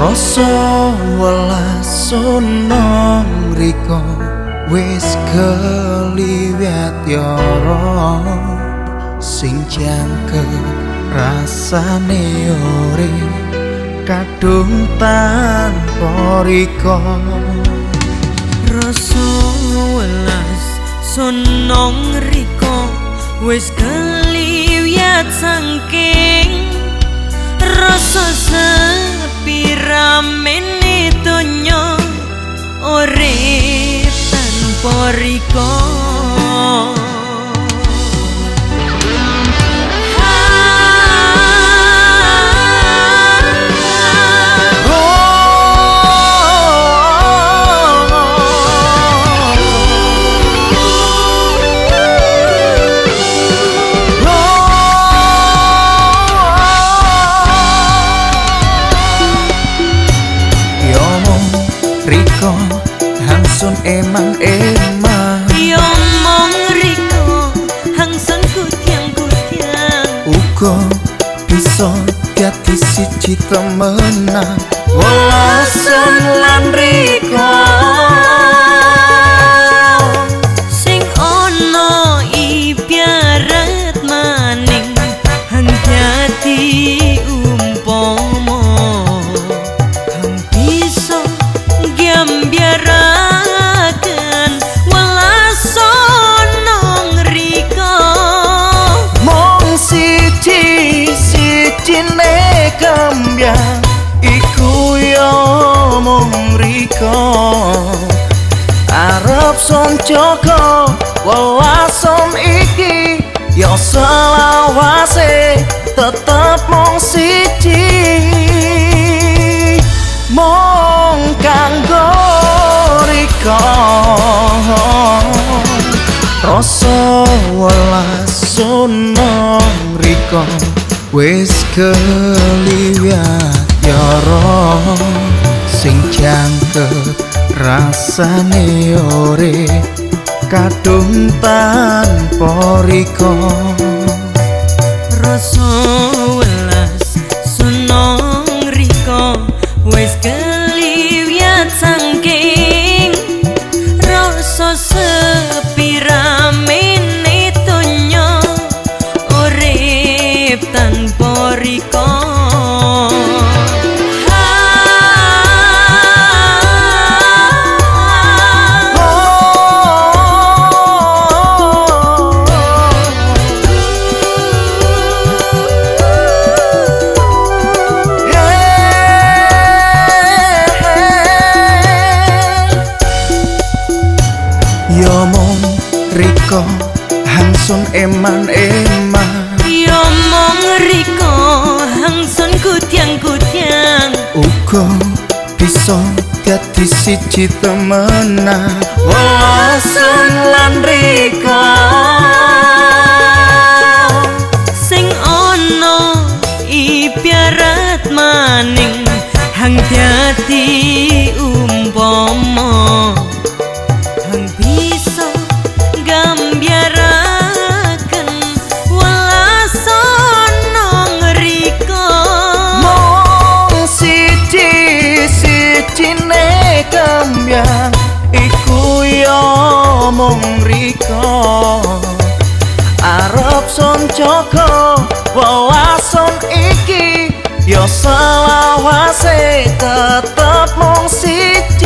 rasa welas sunong riko wis keliwat yara sing jangke rasane ore kadung tanpa riko rasa welas sunong riko wis keliwat sangking rasa sepi ramene donya urip tanpa riko emang emang. Yo mong riko hangsan kutyang kutyang Uko bisa dadi siji temenan. Walasan lan kembang iku yo mung riko arep son joko wawason iki yo selawase tetep mung siji. Mung kanggo riko. Rasa welas sunong riko wis keliwat yara sing jangkep rasane ore kadung tanpa riko. Rasa hangsun eman eman. Yo mong riko hangsun kutyang kutyang Uko bisa dadi siji temenan. Wawasan lan riko. Sing ono ibarat maning hang dadi umpama Yo selawase tetep mong siji